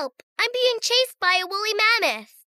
Help! I'm being chased by a woolly mammoth!